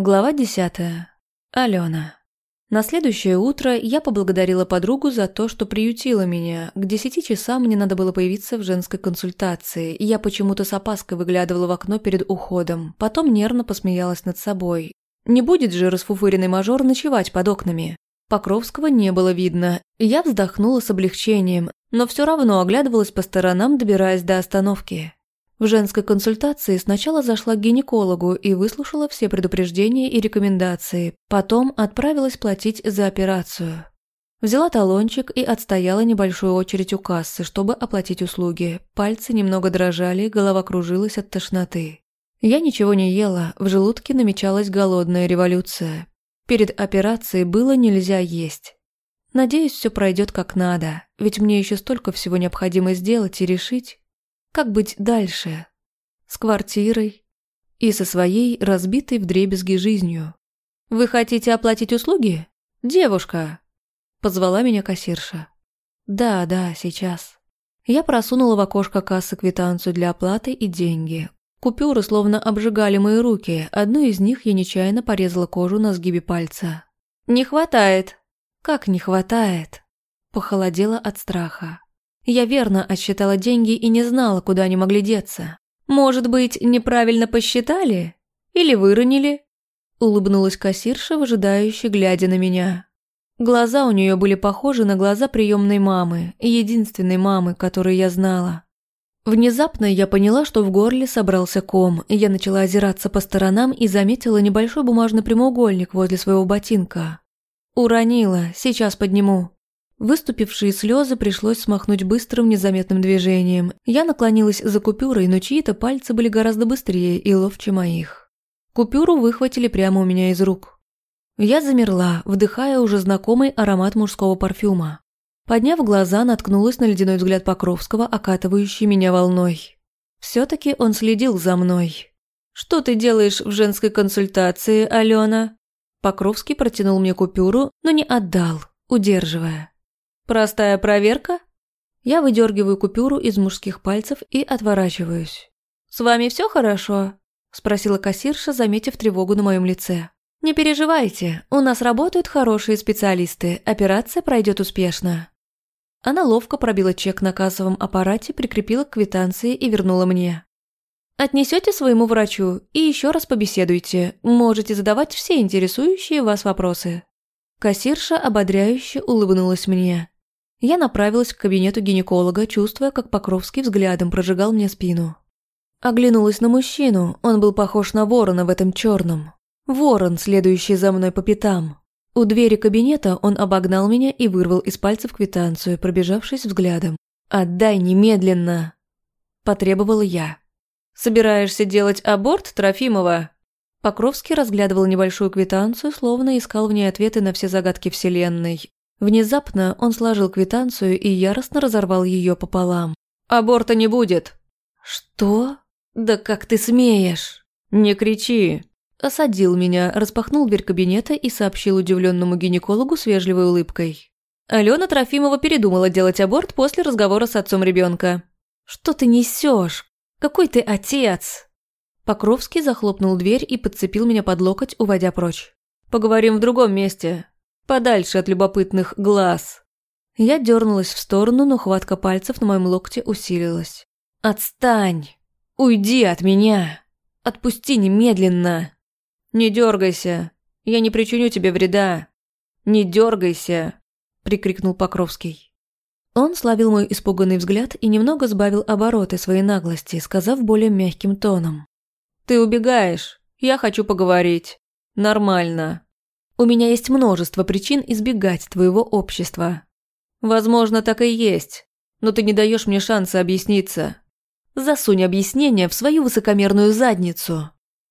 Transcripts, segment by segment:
Глава десятая. Алена. На следующее утро я поблагодарила подругу за то, что приютила меня. К десяти часам мне надо было появиться в женской консультации, и я почему-то с опаской выглядывала в окно перед уходом. Потом нервно посмеялась над собой. Не будет же расфуфыренный мажор ночевать под окнами. Покровского не было видно. Я вздохнула с облегчением, но все равно оглядывалась по сторонам, добираясь до остановки. В женской консультации сначала зашла к гинекологу и выслушала все предупреждения и рекомендации, потом отправилась платить за операцию. Взяла талончик и отстояла небольшую очередь у кассы, чтобы оплатить услуги. Пальцы немного дрожали, голова кружилась от тошноты. Я ничего не ела, в желудке намечалась голодная революция. Перед операцией было нельзя есть. Надеюсь, все пройдет как надо, ведь мне еще столько всего необходимо сделать и решить, как быть дальше? С квартирой и со своей разбитой вдребезги жизнью. «Вы хотите оплатить услуги? Девушка!» Позвала меня кассирша. «Да, да, сейчас». Я просунула в окошко кассы квитанцию для оплаты и деньги. Купюры словно обжигали мои руки, одну из них я нечаянно порезала кожу на сгибе пальца. «Не хватает!» «Как не хватает?» Похолодела от страха. Я верно отсчитала деньги и не знала, куда они могли деться. Может быть, неправильно посчитали? Или выронили? Улыбнулась кассирша, выжидающе глядя на меня. Глаза у нее были похожи на глаза приемной мамы, единственной мамы, которую я знала. Внезапно я поняла, что в горле собрался ком, и я начала озираться по сторонам и заметила небольшой бумажный прямоугольник возле своего ботинка. Уронила, сейчас подниму. Выступившие слезы пришлось смахнуть быстрым незаметным движением. Я наклонилась за купюрой, но чьи-то пальцы были гораздо быстрее и ловче моих. Купюру выхватили прямо у меня из рук. Я замерла, вдыхая уже знакомый аромат мужского парфюма. Подняв глаза, наткнулась на ледяной взгляд Покровского, окатывающий меня волной. Все-таки он следил за мной. «Что ты делаешь в женской консультации, Алена?» Покровский протянул мне купюру, но не отдал, удерживая. Простая проверка? Я выдергиваю купюру из мужских пальцев и отворачиваюсь. «С вами все хорошо?» – спросила кассирша, заметив тревогу на моем лице. «Не переживайте, у нас работают хорошие специалисты, операция пройдет успешно». Она ловко пробила чек на кассовом аппарате, прикрепила к квитанции и вернула мне. Отнесете своему врачу и еще раз побеседуйте, можете задавать все интересующие вас вопросы. Кассирша ободряюще улыбнулась мне. Я направилась к кабинету гинеколога, чувствуя, как Покровский взглядом прожигал мне спину. Оглянулась на мужчину, он был похож на ворона в этом черном. Ворон, следующий за мной по пятам. У двери кабинета он обогнал меня и вырвал из пальцев квитанцию, пробежавшись взглядом. «Отдай немедленно!» Потребовала я. «Собираешься делать аборт, Трофимова?» Покровский разглядывал небольшую квитанцию, словно искал в ней ответы на все загадки Вселенной, Внезапно он сложил квитанцию и яростно разорвал ее пополам. «Аборта не будет!» «Что? Да как ты смеешь?» «Не кричи!» Осадил меня, распахнул дверь кабинета и сообщил удивленному гинекологу с вежливой улыбкой. Алена Трофимова передумала делать аборт после разговора с отцом ребенка. «Что ты несешь? Какой ты отец?» Покровский захлопнул дверь и подцепил меня под локоть, уводя прочь. «Поговорим в другом месте подальше от любопытных глаз. Я дернулась в сторону, но хватка пальцев на моем локте усилилась. «Отстань! Уйди от меня! Отпусти немедленно! Не дергайся! Я не причиню тебе вреда! Не дергайся!» – прикрикнул Покровский. Он славил мой испуганный взгляд и немного сбавил обороты своей наглости, сказав более мягким тоном. «Ты убегаешь. Я хочу поговорить. Нормально. У меня есть множество причин избегать твоего общества. Возможно, так и есть, но ты не даешь мне шанса объясниться. Засунь объяснение в свою высокомерную задницу.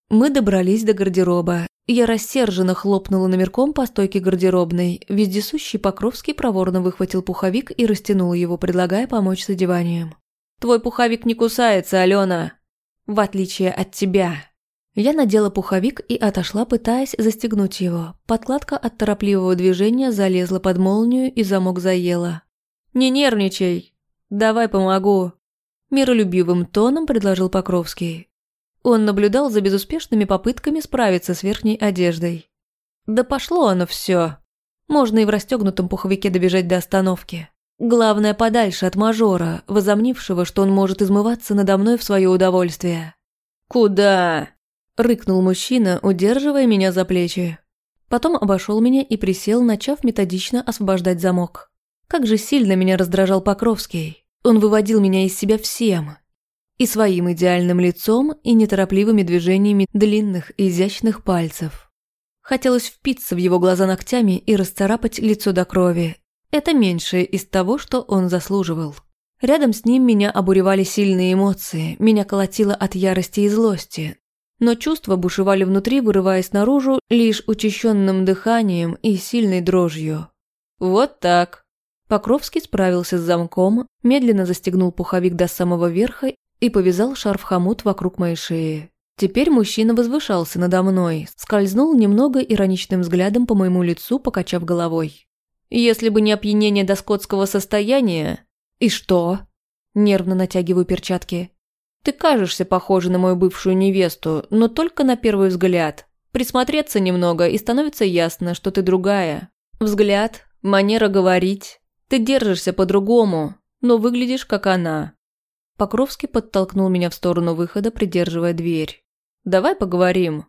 Мы добрались до гардероба. Я рассерженно хлопнула номерком по стойке гардеробной. Вездесущий Покровский проворно выхватил пуховик и растянул его, предлагая помочь с одеванием. «Твой пуховик не кусается, Алена. В отличие от тебя». Я надела пуховик и отошла, пытаясь застегнуть его. Подкладка от торопливого движения залезла под молнию и замок заела. «Не нервничай! Давай помогу!» Миролюбивым тоном предложил Покровский. Он наблюдал за безуспешными попытками справиться с верхней одеждой. Да пошло оно все. Можно и в расстегнутом пуховике добежать до остановки. Главное, подальше от мажора, возомнившего, что он может измываться надо мной в свое удовольствие. «Куда?» – рыкнул мужчина, удерживая меня за плечи. Потом обошел меня и присел, начав методично освобождать замок. Как же сильно меня раздражал Покровский. Он выводил меня из себя всем. И своим идеальным лицом, и неторопливыми движениями длинных, изящных пальцев. Хотелось впиться в его глаза ногтями и расцарапать лицо до крови. Это меньшее из того, что он заслуживал. Рядом с ним меня обуревали сильные эмоции, меня колотило от ярости и злости. Но чувства бушевали внутри, вырываясь наружу лишь учащенным дыханием и сильной дрожью. «Вот так», Покровский справился с замком, медленно застегнул пуховик до самого верха и повязал шарф-хомут вокруг моей шеи. Теперь мужчина возвышался надо мной, скользнул немного ироничным взглядом по моему лицу, покачав головой. «Если бы не опьянение до скотского состояния...» «И что?» Нервно натягиваю перчатки. «Ты кажешься похожа на мою бывшую невесту, но только на первый взгляд. Присмотреться немного, и становится ясно, что ты другая. Взгляд, манера говорить, ты держишься по-другому, но выглядишь как она». Покровский подтолкнул меня в сторону выхода, придерживая дверь. «Давай поговорим.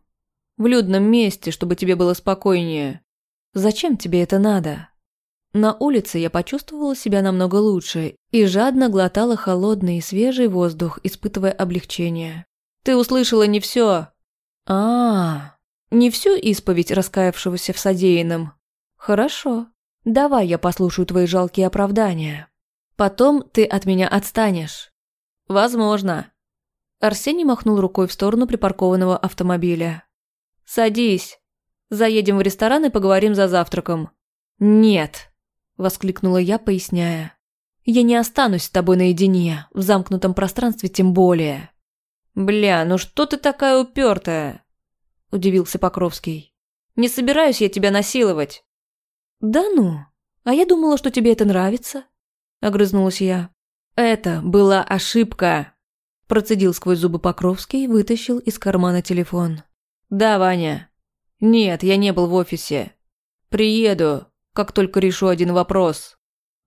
В людном месте, чтобы тебе было спокойнее. Зачем тебе это надо?» На улице я почувствовала себя намного лучше и жадно глотала холодный и свежий воздух, испытывая облегчение. «Ты услышала не все. А, -а, а Не всю исповедь раскаявшегося в содеянном?» «Хорошо. Давай я послушаю твои жалкие оправдания. Потом ты от меня отстанешь. Возможно. Арсений махнул рукой в сторону припаркованного автомобиля. Садись. Заедем в ресторан и поговорим за завтраком. Нет, воскликнула я, поясняя. Я не останусь с тобой наедине, в замкнутом пространстве тем более. Бля, ну что ты такая упертая? Удивился Покровский. Не собираюсь я тебя насиловать. «Да ну, а я думала, что тебе это нравится», — огрызнулась я. «Это была ошибка», — процедил сквозь зубы Покровский вытащил из кармана телефон. «Да, Ваня. Нет, я не был в офисе. Приеду, как только решу один вопрос».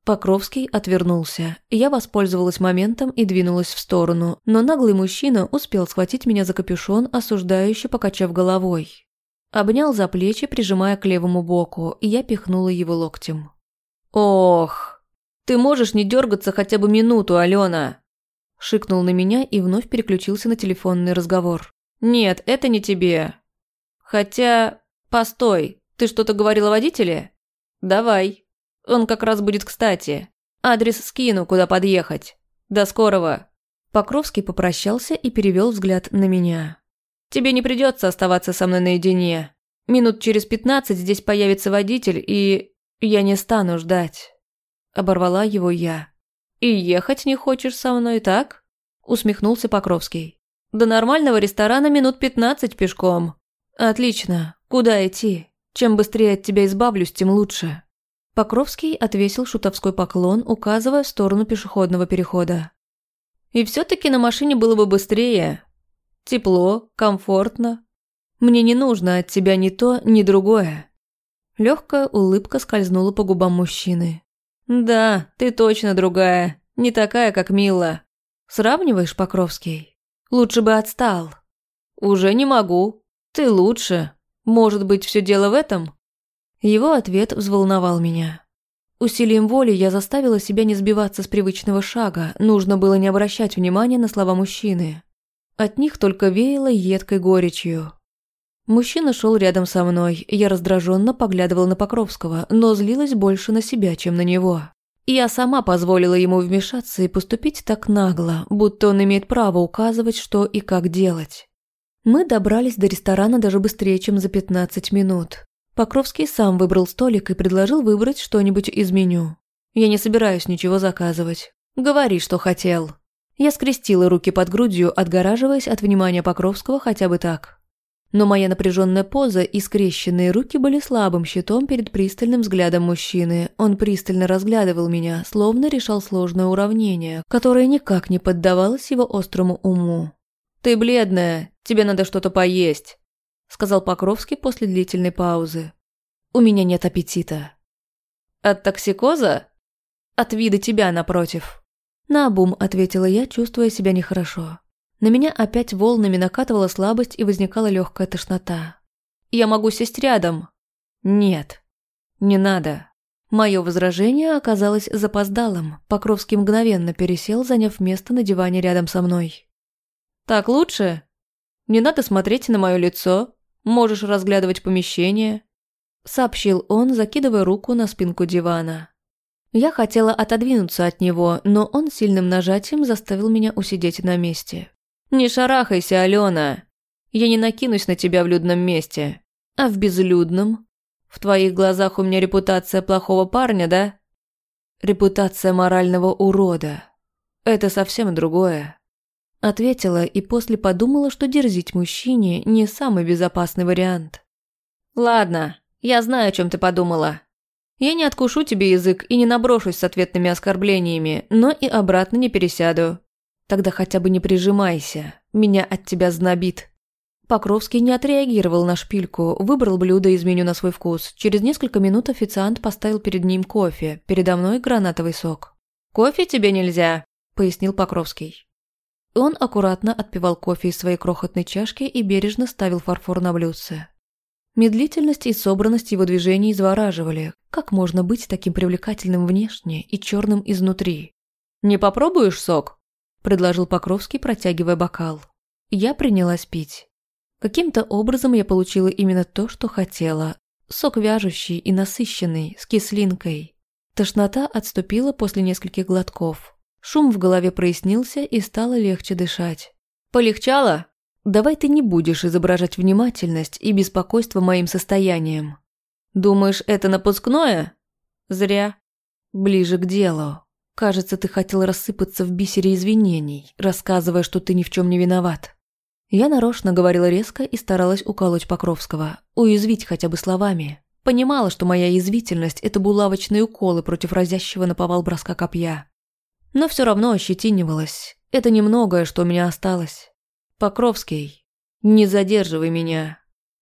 Покровский отвернулся. Я воспользовалась моментом и двинулась в сторону, но наглый мужчина успел схватить меня за капюшон, осуждающе покачав головой. Обнял за плечи, прижимая к левому боку, и я пихнула его локтем. «Ох, ты можешь не дергаться хотя бы минуту, Алена!» Шикнул на меня и вновь переключился на телефонный разговор. «Нет, это не тебе. Хотя... Постой, ты что-то говорила водителе? Давай. Он как раз будет кстати. Адрес скину, куда подъехать. До скорого». Покровский попрощался и перевел взгляд на меня. Тебе не придется оставаться со мной наедине. Минут через пятнадцать здесь появится водитель, и я не стану ждать. Оборвала его я. И ехать не хочешь со мной, так? Усмехнулся Покровский. До нормального ресторана минут пятнадцать пешком. Отлично. Куда идти? Чем быстрее от тебя избавлюсь, тем лучше. Покровский отвесил шутовской поклон, указывая в сторону пешеходного перехода. И все-таки на машине было бы быстрее, Тепло, комфортно. Мне не нужно от тебя ни то, ни другое». Легкая улыбка скользнула по губам мужчины. «Да, ты точно другая. Не такая, как Мила. Сравниваешь, Покровский? Лучше бы отстал». «Уже не могу. Ты лучше. Может быть, все дело в этом?» Его ответ взволновал меня. Усилием воли я заставила себя не сбиваться с привычного шага, нужно было не обращать внимания на слова мужчины. От них только веяло едкой горечью. Мужчина шел рядом со мной, я раздраженно поглядывала на Покровского, но злилась больше на себя, чем на него. Я сама позволила ему вмешаться и поступить так нагло, будто он имеет право указывать, что и как делать. Мы добрались до ресторана даже быстрее, чем за 15 минут. Покровский сам выбрал столик и предложил выбрать что-нибудь из меню. Я не собираюсь ничего заказывать. Говори, что хотел. Я скрестила руки под грудью, отгораживаясь от внимания Покровского хотя бы так. Но моя напряженная поза и скрещенные руки были слабым щитом перед пристальным взглядом мужчины. Он пристально разглядывал меня, словно решал сложное уравнение, которое никак не поддавалось его острому уму. «Ты бледная, тебе надо что-то поесть», – сказал Покровский после длительной паузы. «У меня нет аппетита». «От токсикоза?» «От вида тебя, напротив». Наобум, ответила я, чувствуя себя нехорошо. На меня опять волнами накатывала слабость и возникала легкая тошнота. «Я могу сесть рядом». «Нет, не надо». Мое возражение оказалось запоздалым. Покровский мгновенно пересел, заняв место на диване рядом со мной. «Так лучше? Не надо смотреть на мое лицо. Можешь разглядывать помещение», — сообщил он, закидывая руку на спинку дивана. Я хотела отодвинуться от него, но он сильным нажатием заставил меня усидеть на месте. «Не шарахайся, Алена. Я не накинусь на тебя в людном месте. А в безлюдном? В твоих глазах у меня репутация плохого парня, да? Репутация морального урода. Это совсем другое. Ответила и после подумала, что дерзить мужчине не самый безопасный вариант. Ладно, я знаю, о чем ты подумала. Я не откушу тебе язык и не наброшусь с ответными оскорблениями, но и обратно не пересяду. Тогда хотя бы не прижимайся, меня от тебя знобит. Покровский не отреагировал на шпильку, выбрал блюдо из меню на свой вкус. Через несколько минут официант поставил перед ним кофе, передо мной гранатовый сок. «Кофе тебе нельзя», — пояснил Покровский. Он аккуратно отпивал кофе из своей крохотной чашки и бережно ставил фарфор на блюдце. Медлительность и собранность его движений завораживали. Как можно быть таким привлекательным внешне и черным изнутри? «Не попробуешь сок?» – предложил Покровский, протягивая бокал. Я принялась пить. Каким-то образом я получила именно то, что хотела. Сок вяжущий и насыщенный, с кислинкой. Тошнота отступила после нескольких глотков. Шум в голове прояснился и стало легче дышать. «Полегчало? Давай ты не будешь изображать внимательность и беспокойство моим состоянием. Думаешь, это напускное? Зря. Ближе к делу. Кажется, ты хотел рассыпаться в бисере извинений, рассказывая, что ты ни в чем не виноват. Я нарочно говорила резко и старалась уколоть Покровского, уязвить хотя бы словами. Понимала, что моя язвительность – это булавочные уколы против разящего наповал броска копья. Но все равно ощетинивалась. Это немногое, что у меня осталось. Покровский, не задерживай меня.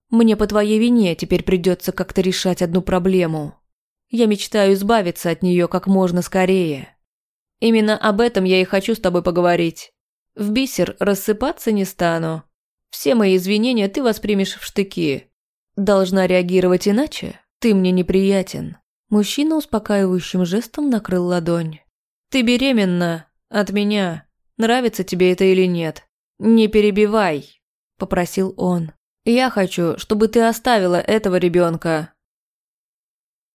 Мне по твоей вине теперь придется как-то решать одну проблему. Я мечтаю избавиться от нее как можно скорее. Именно об этом я и хочу с тобой поговорить. В бисер рассыпаться не стану. Все мои извинения ты воспримешь в штыки. Должна реагировать иначе. Ты мне неприятен. Мужчина успокаивающим жестом накрыл ладонь. Ты беременна. От меня. Нравится тебе это или нет? Не перебивай, попросил он. Я хочу, чтобы ты оставила этого ребенка.